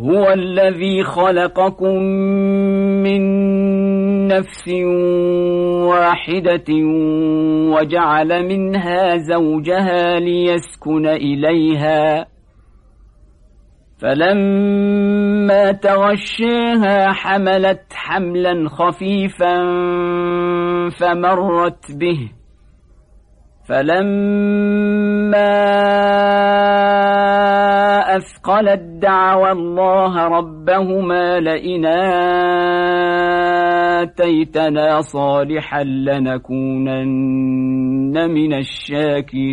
هو الذي خلقكم من نفس واحدة وجعل منها زوجها ليسكن إليها. فلما تغشيها حملت حملا خفيفا فمرت به. فلما أثقلت دعوى الله ربهما لئن آتيتنا صالحا لنكونن من الشاكرين.